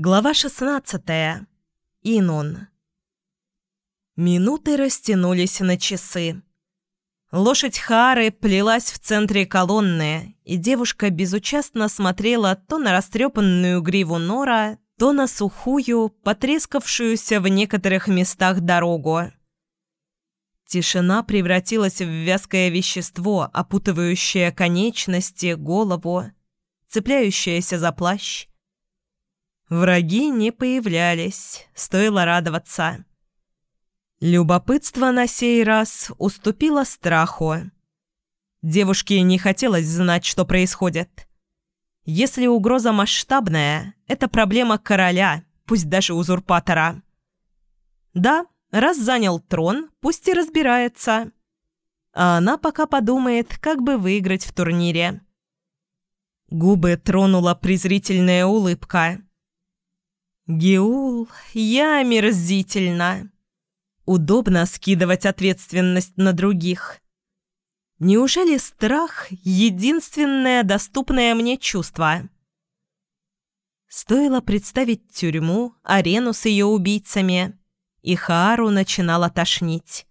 Глава 16. Инон. Минуты растянулись на часы. Лошадь Хары плелась в центре колонны, и девушка безучастно смотрела то на растрепанную гриву нора, то на сухую, потрескавшуюся в некоторых местах дорогу. Тишина превратилась в вязкое вещество, опутывающее конечности, голову, цепляющееся за плащ. Враги не появлялись, стоило радоваться. Любопытство на сей раз уступило страху. Девушке не хотелось знать, что происходит. Если угроза масштабная, это проблема короля, пусть даже узурпатора. Да, раз занял трон, пусть и разбирается. А она пока подумает, как бы выиграть в турнире. Губы тронула презрительная улыбка. Геул, я омерзительно. Удобно скидывать ответственность на других. Неужели страх — единственное доступное мне чувство? Стоило представить тюрьму, арену с ее убийцами, и Хаару начинала тошнить.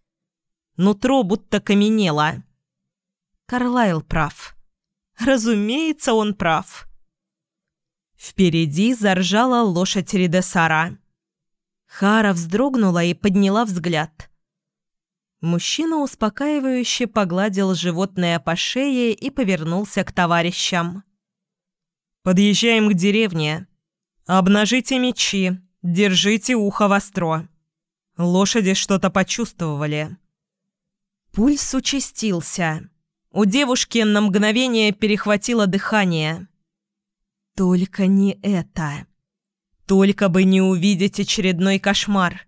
Нутро будто каменело. Карлайл прав. Разумеется, он прав. Впереди заржала лошадь Ридесара. Хара вздрогнула и подняла взгляд. Мужчина успокаивающе погладил животное по шее и повернулся к товарищам. «Подъезжаем к деревне. Обнажите мечи, держите ухо востро. Лошади что-то почувствовали». Пульс участился. У девушки на мгновение перехватило дыхание. Только не это. Только бы не увидеть очередной кошмар.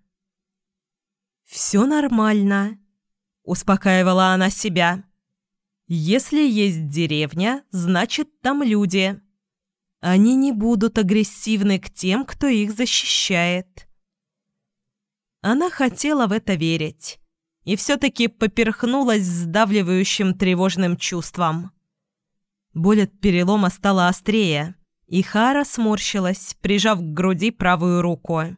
«Все нормально», — успокаивала она себя. «Если есть деревня, значит, там люди. Они не будут агрессивны к тем, кто их защищает». Она хотела в это верить и все-таки поперхнулась сдавливающим тревожным чувством. Боль от перелома стала острее. И Хара сморщилась, прижав к груди правую руку.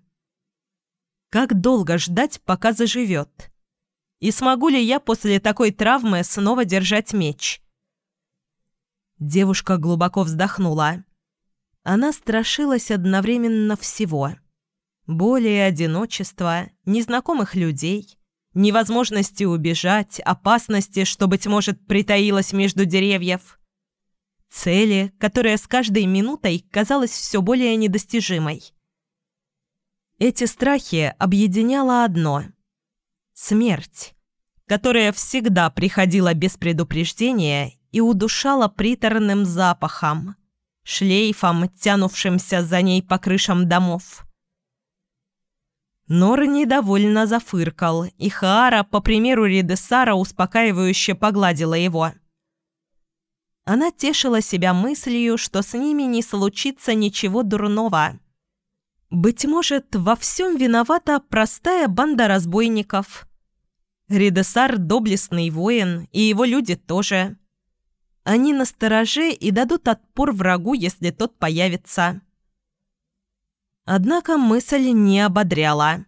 Как долго ждать, пока заживет? И смогу ли я после такой травмы снова держать меч? Девушка глубоко вздохнула. Она страшилась одновременно всего. Боли и одиночества, незнакомых людей, невозможности убежать, опасности, что, быть может, притаилась между деревьев – цели, которая с каждой минутой казалась все более недостижимой. Эти страхи объединяло одно – смерть, которая всегда приходила без предупреждения и удушала приторным запахом, шлейфом, тянувшимся за ней по крышам домов. Нор недовольно зафыркал, и Хаара, по примеру Ридесара, успокаивающе погладила его – она тешила себя мыслью, что с ними не случится ничего дурного. Быть может, во всем виновата простая банда разбойников. Ридесар – доблестный воин, и его люди тоже. Они настороже и дадут отпор врагу, если тот появится. Однако мысль не ободряла.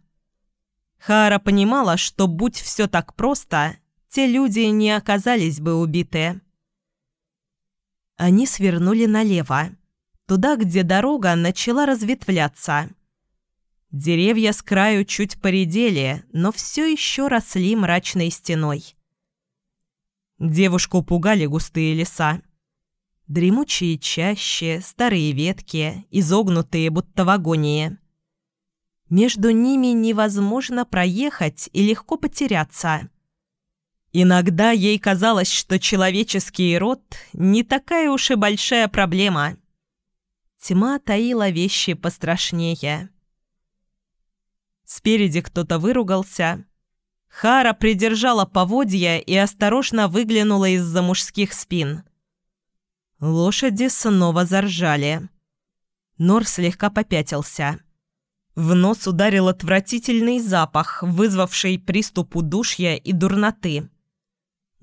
Хара понимала, что будь все так просто, те люди не оказались бы убиты. Они свернули налево, туда, где дорога начала разветвляться. Деревья с краю чуть поредели, но все еще росли мрачной стеной. Девушку пугали густые леса. Дремучие чащи, старые ветки, изогнутые, будто в агонии. Между ними невозможно проехать и легко потеряться. Иногда ей казалось, что человеческий род не такая уж и большая проблема. Тьма таила вещи пострашнее. Спереди кто-то выругался. Хара придержала поводья и осторожно выглянула из-за мужских спин. Лошади снова заржали. Нор слегка попятился. В нос ударил отвратительный запах, вызвавший приступ удушья и дурноты.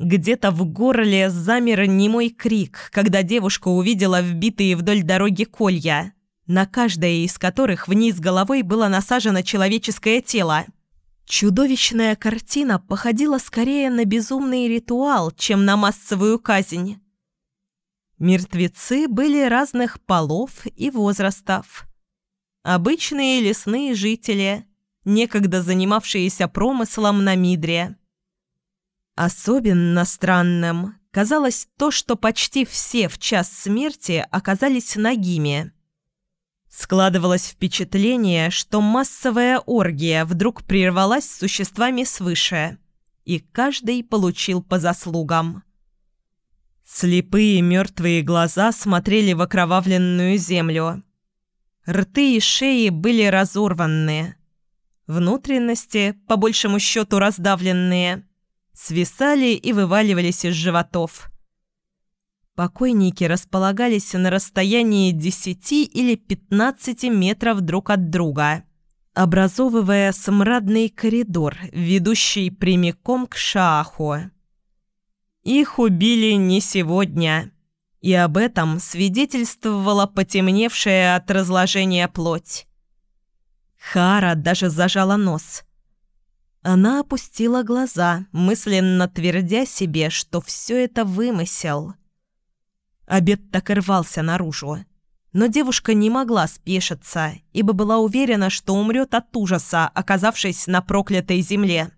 Где-то в горле замер немой крик, когда девушка увидела вбитые вдоль дороги колья, на каждое из которых вниз головой было насажено человеческое тело. Чудовищная картина походила скорее на безумный ритуал, чем на массовую казнь. Мертвецы были разных полов и возрастов. Обычные лесные жители, некогда занимавшиеся промыслом на Мидре. Особенно странным казалось то, что почти все в час смерти оказались нагими. Складывалось впечатление, что массовая оргия вдруг прервалась с существами свыше, и каждый получил по заслугам. Слепые мертвые глаза смотрели в окровавленную землю. Рты и шеи были разорванные. Внутренности, по большему счету раздавленные, свисали и вываливались из животов. Покойники располагались на расстоянии 10 или 15 метров друг от друга, образовывая смрадный коридор, ведущий прямиком к Шааху. Их убили не сегодня, и об этом свидетельствовала потемневшая от разложения плоть. Хара даже зажала нос. Она опустила глаза, мысленно твердя себе, что все это вымысел – Обед так и рвался наружу. Но девушка не могла спешиться, ибо была уверена, что умрет от ужаса, оказавшись на проклятой земле.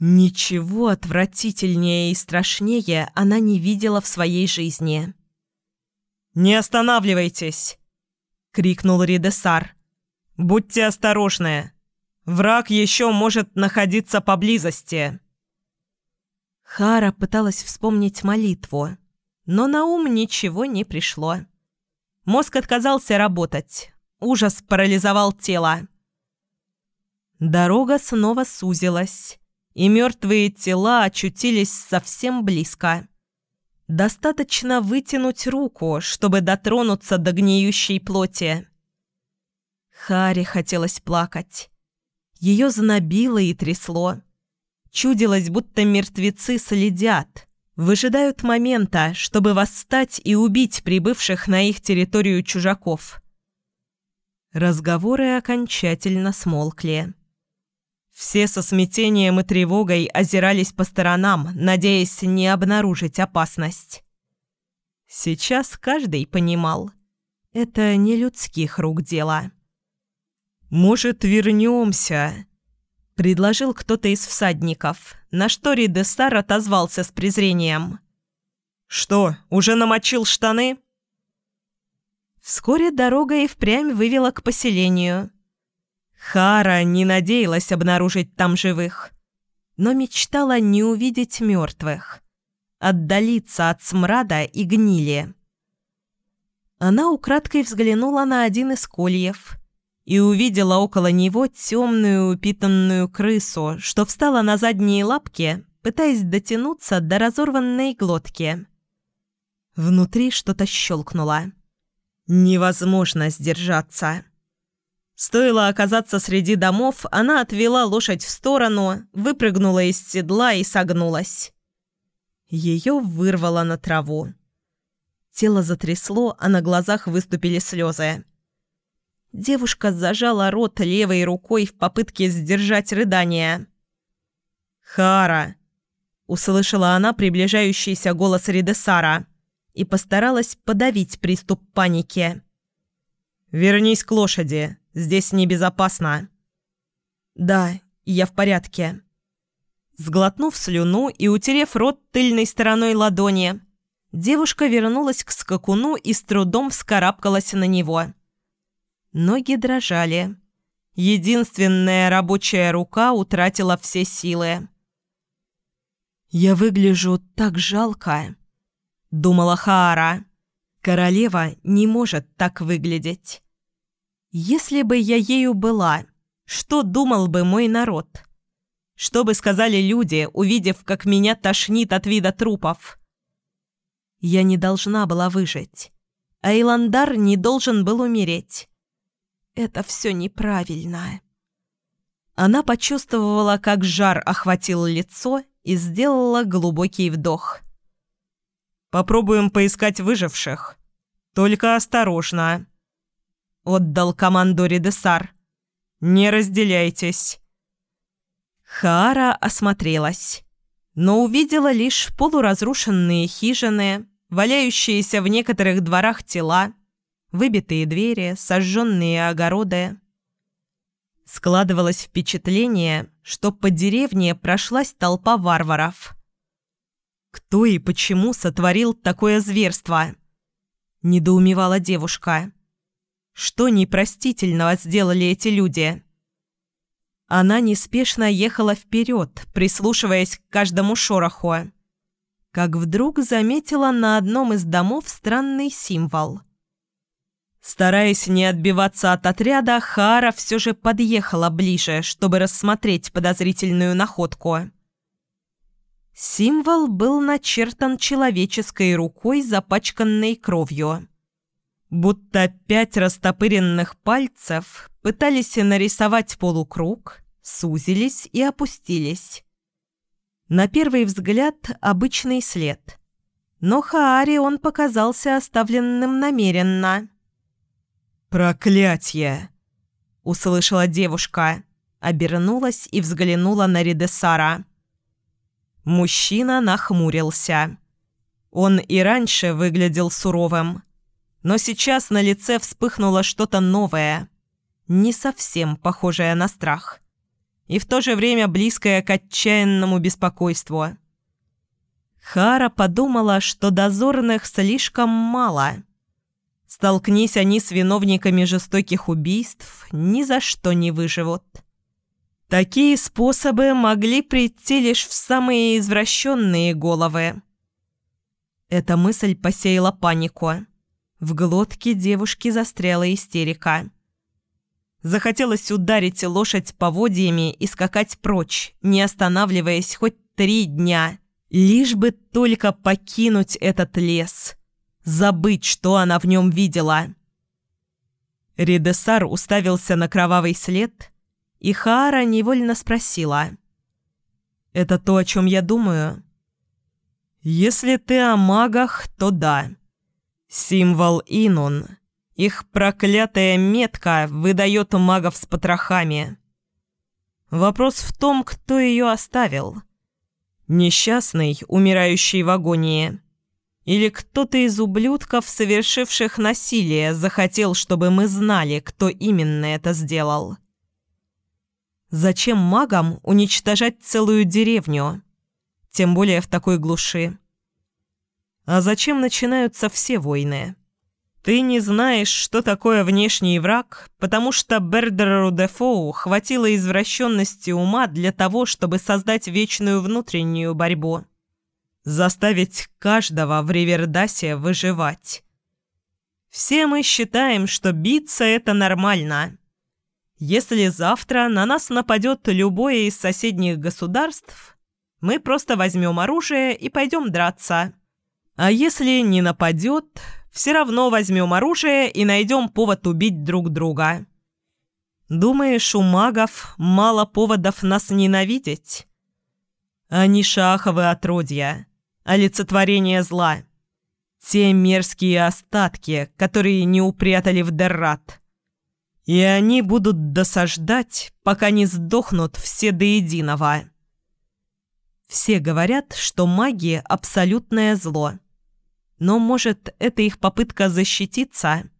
Ничего отвратительнее и страшнее она не видела в своей жизни. «Не останавливайтесь!» — крикнул Ридесар. «Будьте осторожны! Враг еще может находиться поблизости!» Хара пыталась вспомнить молитву, но на ум ничего не пришло. Мозг отказался работать. Ужас парализовал тело. Дорога снова сузилась, и мертвые тела очутились совсем близко. Достаточно вытянуть руку, чтобы дотронуться до гниющей плоти. Харе хотелось плакать. Ее знобило и трясло. Чудилось, будто мертвецы следят, выжидают момента, чтобы восстать и убить прибывших на их территорию чужаков. Разговоры окончательно смолкли. Все со смятением и тревогой озирались по сторонам, надеясь не обнаружить опасность. Сейчас каждый понимал, это не людских рук дело. «Может, вернемся?» предложил кто-то из всадников, на что Ридестар отозвался с презрением. «Что, уже намочил штаны?» Вскоре дорога и впрямь вывела к поселению. Хара не надеялась обнаружить там живых, но мечтала не увидеть мертвых, отдалиться от смрада и гнили. Она украдкой взглянула на один из кольев – и увидела около него темную упитанную крысу, что встала на задние лапки, пытаясь дотянуться до разорванной глотки. Внутри что-то щелкнуло. Невозможно сдержаться. Стоило оказаться среди домов, она отвела лошадь в сторону, выпрыгнула из седла и согнулась. Ее вырвало на траву. Тело затрясло, а на глазах выступили слезы. Девушка зажала рот левой рукой в попытке сдержать рыдание. «Хара!» – услышала она приближающийся голос Ридесара и постаралась подавить приступ паники. «Вернись к лошади, здесь небезопасно». «Да, я в порядке». Сглотнув слюну и утерев рот тыльной стороной ладони, девушка вернулась к скакуну и с трудом вскарабкалась на него. Ноги дрожали. Единственная рабочая рука утратила все силы. «Я выгляжу так жалко», — думала Хаара. «Королева не может так выглядеть. Если бы я ею была, что думал бы мой народ? Что бы сказали люди, увидев, как меня тошнит от вида трупов? Я не должна была выжить, а Иландар не должен был умереть. Это все неправильно. Она почувствовала, как жар охватил лицо и сделала глубокий вдох. «Попробуем поискать выживших. Только осторожно». отдал команду Ридесар. «Не разделяйтесь». Хаара осмотрелась, но увидела лишь полуразрушенные хижины, валяющиеся в некоторых дворах тела, выбитые двери, сожженные огороды. Складывалось впечатление, что по деревне прошлась толпа варваров. Кто и почему сотворил такое зверство? Недоумевала девушка. Что непростительного сделали эти люди? Она неспешно ехала вперед, прислушиваясь к каждому шороху. Как вдруг заметила на одном из домов странный символ. Стараясь не отбиваться от отряда, Хара все же подъехала ближе, чтобы рассмотреть подозрительную находку. Символ был начертан человеческой рукой, запачканной кровью. Будто пять растопыренных пальцев пытались нарисовать полукруг, сузились и опустились. На первый взгляд обычный след. Но Хааре он показался оставленным намеренно. «Проклятье!» — услышала девушка, обернулась и взглянула на Ридесара. Мужчина нахмурился. Он и раньше выглядел суровым, но сейчас на лице вспыхнуло что-то новое, не совсем похожее на страх, и в то же время близкое к отчаянному беспокойству. Хара подумала, что дозорных слишком мало. Столкнись они с виновниками жестоких убийств, ни за что не выживут. Такие способы могли прийти лишь в самые извращенные головы. Эта мысль посеяла панику. В глотке девушки застряла истерика. Захотелось ударить лошадь поводьями и скакать прочь, не останавливаясь хоть три дня, лишь бы только покинуть этот лес, забыть, что она в нем видела. Ридесар уставился на кровавый след, и Хаара невольно спросила. «Это то, о чем я думаю?» «Если ты о магах, то да», Символ Инун. Их проклятая метка выдает магов с потрохами. Вопрос в том, кто ее оставил. Несчастный, умирающий в агонии. Или кто-то из ублюдков, совершивших насилие, захотел, чтобы мы знали, кто именно это сделал. Зачем магам уничтожать целую деревню? Тем более в такой глуши. А зачем начинаются все войны? Ты не знаешь, что такое внешний враг, потому что Бердеру Дефоу хватило извращенности ума для того, чтобы создать вечную внутреннюю борьбу. Заставить каждого в Ривердасе выживать. Все мы считаем, что биться – это нормально. Если завтра на нас нападет любое из соседних государств, мы просто возьмем оружие и пойдем драться. А если не нападет, все равно возьмем оружие и найдем повод убить друг друга. Думаешь, у магов мало поводов нас ненавидеть? Они шаховы отродья, олицетворение зла. Те мерзкие остатки, которые не упрятали в Деррат. И они будут досаждать, пока не сдохнут все до единого. Все говорят, что маги – абсолютное зло – но, может, это их попытка защититься?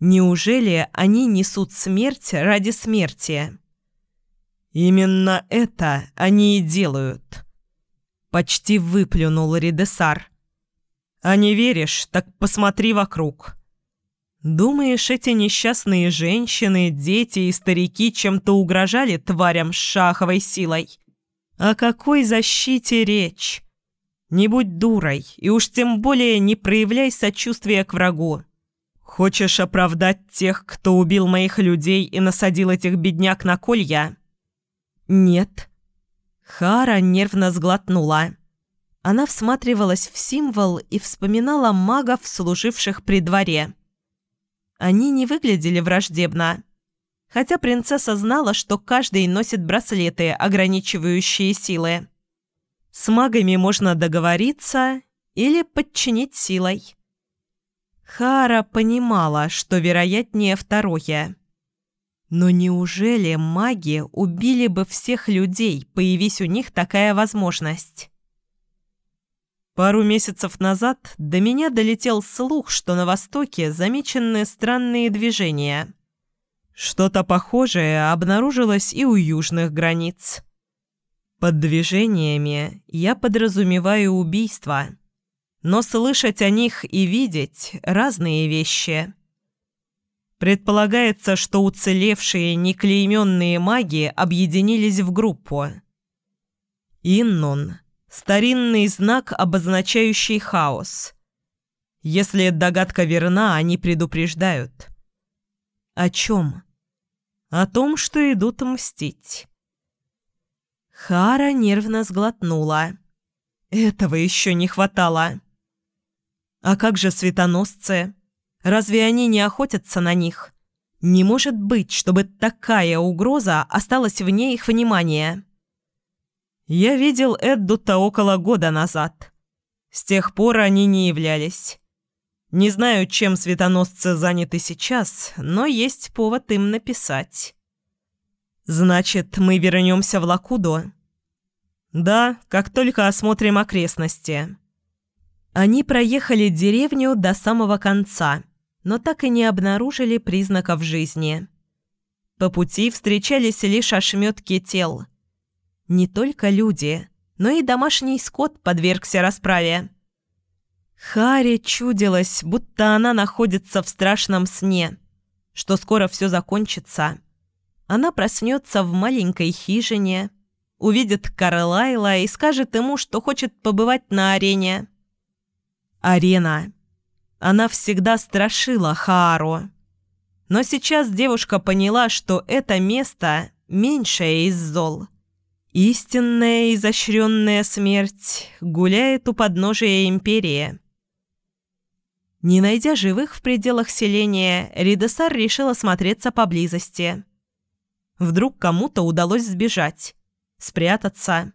Неужели они несут смерть ради смерти? Именно это они и делают. Почти выплюнул Ридесар. А не веришь, так посмотри вокруг. Думаешь, эти несчастные женщины, дети и старики чем-то угрожали тварям с шаховой силой? О какой защите речь? Не будь дурой, и уж тем более не проявляй сочувствия к врагу. Хочешь оправдать тех, кто убил моих людей и насадил этих бедняк на колья? Нет. Хара нервно сглотнула. Она всматривалась в символ и вспоминала магов, служивших при дворе. Они не выглядели враждебно. Хотя принцесса знала, что каждый носит браслеты, ограничивающие силы. С магами можно договориться или подчинить силой. Хара понимала, что вероятнее второе. Но неужели маги убили бы всех людей, появись у них такая возможность? Пару месяцев назад до меня долетел слух, что на Востоке замечены странные движения. Что-то похожее обнаружилось и у южных границ. Под движениями я подразумеваю убийство, но слышать о них и видеть – разные вещи. Предполагается, что уцелевшие неклейменные маги объединились в группу. Иннун – Старинный знак, обозначающий хаос. Если догадка верна, они предупреждают. О чем? О том, что идут мстить. Хара нервно сглотнула. Этого еще не хватало. А как же светоносцы? Разве они не охотятся на них? Не может быть, чтобы такая угроза осталась вне их внимания. Я видел Эдду-то около года назад. С тех пор они не являлись. Не знаю, чем светоносцы заняты сейчас, но есть повод им написать. Значит, мы вернемся в Лакуду? Да, как только осмотрим окрестности. Они проехали деревню до самого конца, но так и не обнаружили признаков жизни. По пути встречались лишь ошметки тел – не только люди, но и домашний скот подвергся расправе. Харе чудилось, будто она находится в страшном сне, что скоро все закончится. Она проснется в маленькой хижине, увидит Карлайла и скажет ему, что хочет побывать на арене. Арена. Она всегда страшила Хаару. Но сейчас девушка поняла, что это место меньшее из зол – Истинная изощренная смерть гуляет у подножия империи. Не найдя живых в пределах селения, Ридесар решил осмотреться поблизости. Вдруг кому-то удалось сбежать, спрятаться.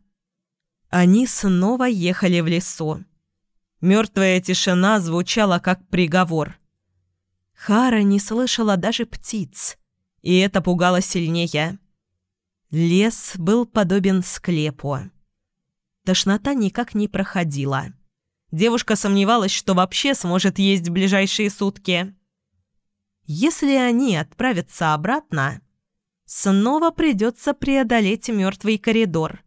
Они снова ехали в лесу. Мертвая тишина звучала как приговор. Хара не слышала даже птиц, и это пугало сильнее. Лес был подобен склепу. Тошнота никак не проходила. Девушка сомневалась, что вообще сможет есть ближайшие сутки. Если они отправятся обратно, снова придется преодолеть мертвый коридор.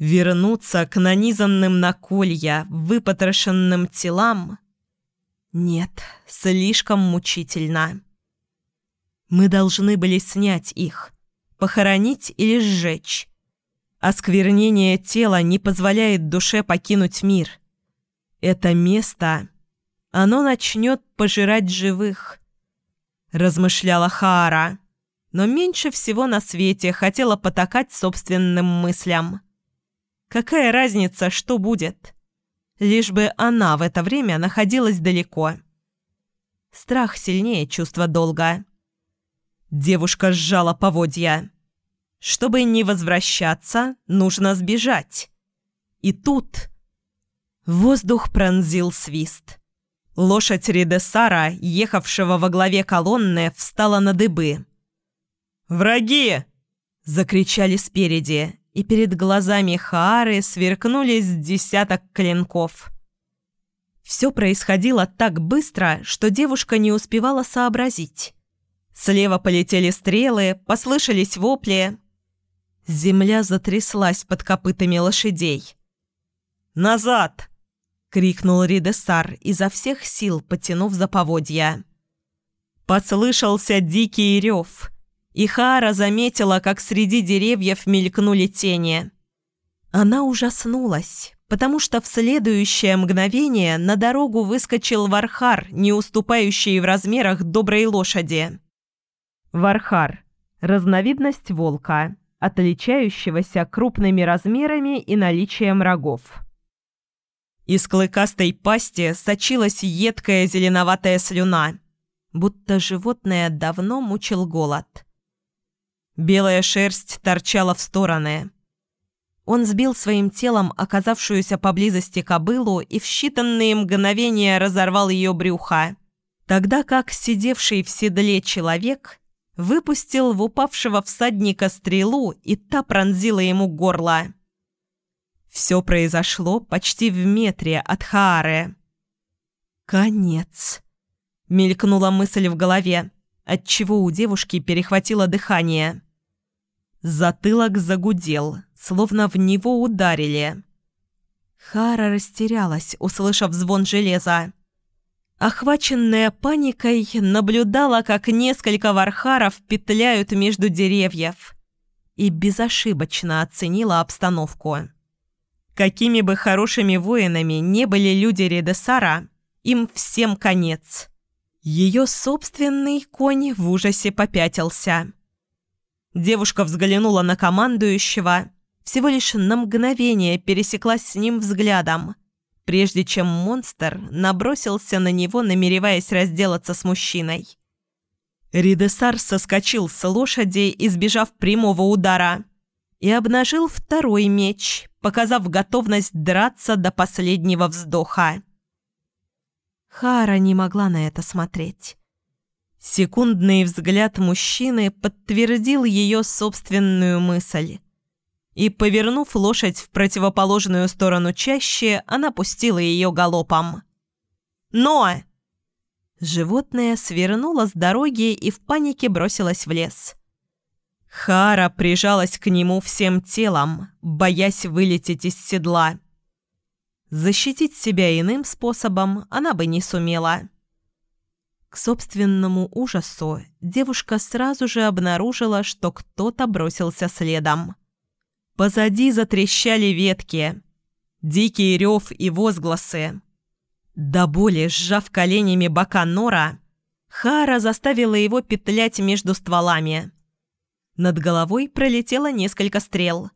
Вернуться к нанизанным на колья, выпотрошенным телам? Нет, слишком мучительно. Мы должны были снять их – похоронить или сжечь. Осквернение тела не позволяет душе покинуть мир. Это место, оно начнет пожирать живых. Размышляла Хаара, но меньше всего на свете хотела потакать собственным мыслям. Какая разница, что будет? Лишь бы она в это время находилась далеко. Страх сильнее чувства долга. Девушка сжала поводья. Чтобы не возвращаться, нужно сбежать. И тут... Воздух пронзил свист. Лошадь Ридесара, ехавшего во главе колонны, встала на дыбы. «Враги!» – закричали спереди, и перед глазами Хаары сверкнулись десяток клинков. Все происходило так быстро, что девушка не успевала сообразить. Слева полетели стрелы, послышались вопли. Земля затряслась под копытами лошадей. «Назад!» — крикнул Ридесар, изо всех сил потянув за поводья. Послышался дикий рев, и Хара заметила, как среди деревьев мелькнули тени. Она ужаснулась, потому что в следующее мгновение на дорогу выскочил Вархар, не уступающий в размерах доброй лошади. Вархар – разновидность волка, отличающегося крупными размерами и наличием рогов. Из клыкастой пасти сочилась едкая зеленоватая слюна, будто животное давно мучил голод. Белая шерсть торчала в стороны. Он сбил своим телом оказавшуюся поблизости кобылу и в считанные мгновения разорвал ее брюхо, тогда как сидевший в седле человек выпустил в упавшего всадника стрелу, и та пронзила ему горло. Все произошло почти в метре от Хаары. «Конец», — мелькнула мысль в голове, отчего у девушки перехватило дыхание. Затылок загудел, словно в него ударили. Хара растерялась, услышав звон железа. Охваченная паникой, наблюдала, как несколько вархаров петляют между деревьев и безошибочно оценила обстановку. Какими бы хорошими воинами не были люди Редесара, им всем конец. Ее собственный конь в ужасе попятился. Девушка взглянула на командующего, всего лишь на мгновение пересеклась с ним взглядом, прежде чем монстр набросился на него, намереваясь разделаться с мужчиной. Ридесар соскочил с лошади, избежав прямого удара, и обнажил второй меч, показав готовность драться до последнего вздоха. Хара не могла на это смотреть. Секундный взгляд мужчины подтвердил ее собственную мысль. И, повернув лошадь в противоположную сторону чаще, она пустила ее галопом. «Но!» Животное свернуло с дороги и в панике бросилось в лес. Хара прижалась к нему всем телом, боясь вылететь из седла. Защитить себя иным способом она бы не сумела. К собственному ужасу девушка сразу же обнаружила, что кто-то бросился следом. Позади затрещали ветки, дикий рев и возгласы. До боли сжав коленями бока Нора, Хара заставила его петлять между стволами. Над головой пролетело несколько стрел.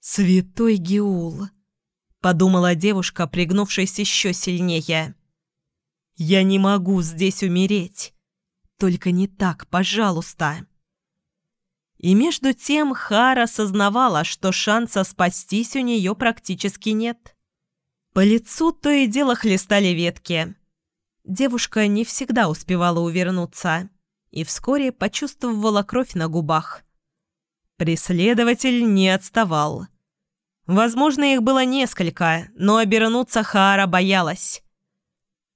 «Святой Геул!» — подумала девушка, пригнувшись еще сильнее. Я не могу здесь умереть. Только не так, пожалуйста. И между тем Хара осознавала, что шанса спастись у нее практически нет. По лицу то и дело хлестали ветки. Девушка не всегда успевала увернуться и вскоре почувствовала кровь на губах. Преследователь не отставал. Возможно, их было несколько, но обернуться Хара боялась.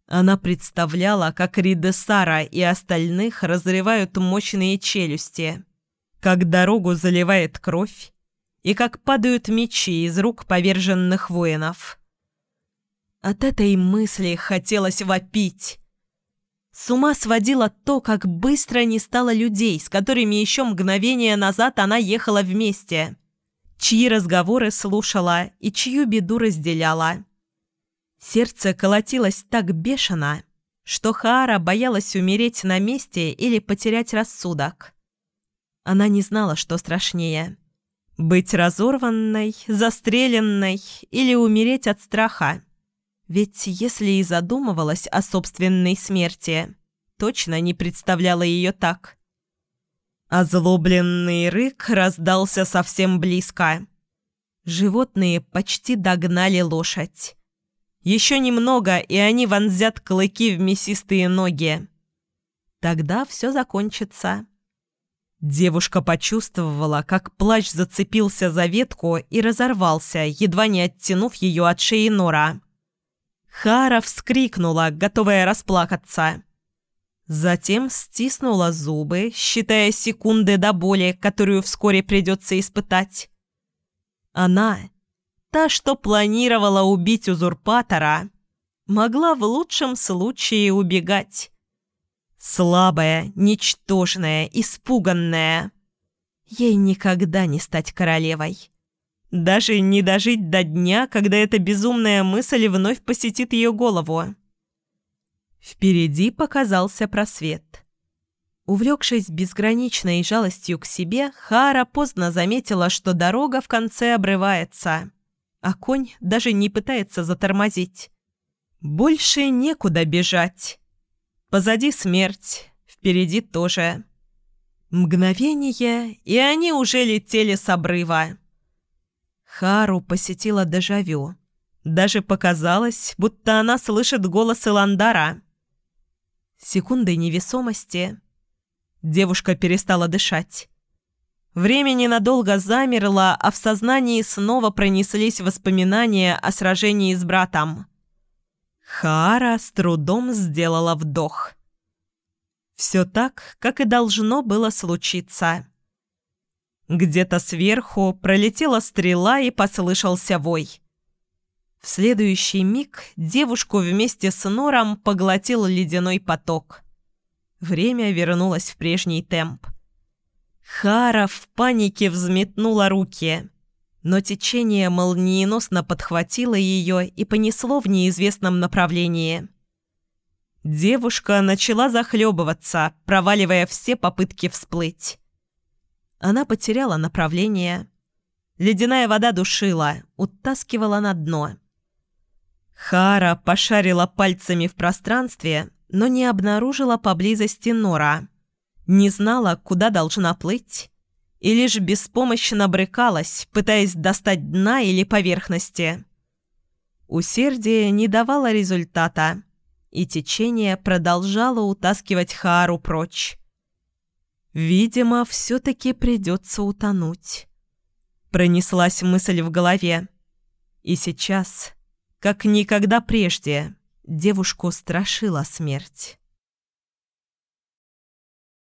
Она представляла, как Ридесара и остальных разрывают мощные челюсти, как дорогу заливает кровь и как падают мечи из рук поверженных воинов. От этой мысли хотелось вопить. С ума сводило то, как быстро не стало людей, с которыми еще мгновение назад она ехала вместе, чьи разговоры слушала и чью беду разделяла. Сердце колотилось так бешено, что Хаара боялась умереть на месте или потерять рассудок. Она не знала, что страшнее – быть разорванной, застреленной или умереть от страха. Ведь если и задумывалась о собственной смерти, точно не представляла ее так. Озлобленный рык раздался совсем близко. Животные почти догнали лошадь. Еще немного, и они вонзят клыки в мясистые ноги. Тогда все закончится. Девушка почувствовала, как плащ зацепился за ветку и разорвался, едва не оттянув ее от шеи Нора. Хара вскрикнула, готовая расплакаться. Затем стиснула зубы, считая секунды до боли, которую вскоре придется испытать. Она Та, что планировала убить узурпатора, могла в лучшем случае убегать. Слабая, ничтожная, испуганная. Ей никогда не стать королевой. Даже не дожить до дня, когда эта безумная мысль вновь посетит ее голову. Впереди показался просвет. Увлекшись безграничной жалостью к себе, Хара поздно заметила, что дорога в конце обрывается а конь даже не пытается затормозить. Больше некуда бежать. Позади смерть, впереди тоже. Мгновение, и они уже летели с обрыва. Хару посетила дежавю. Даже показалось, будто она слышит голос Иландара. Секунды невесомости. Девушка перестала дышать. Время ненадолго замерло, а в сознании снова пронеслись воспоминания о сражении с братом. Хара с трудом сделала вдох. Все так, как и должно было случиться. Где-то сверху пролетела стрела и послышался вой. В следующий миг девушку вместе с Нором поглотил ледяной поток. Время вернулось в прежний темп. Хара в панике взметнула руки, но течение молниеносно подхватило ее и понесло в неизвестном направлении. Девушка начала захлебываться, проваливая все попытки всплыть. Она потеряла направление. Ледяная вода душила, утаскивала на дно. Хара пошарила пальцами в пространстве, но не обнаружила поблизости Нора. Не знала, куда должна плыть, и лишь беспомощно брыкалась, пытаясь достать дна или поверхности. Усердие не давало результата, и течение продолжало утаскивать Хаару прочь. «Видимо, все-таки придется утонуть», — пронеслась мысль в голове. И сейчас, как никогда прежде, девушку страшила смерть.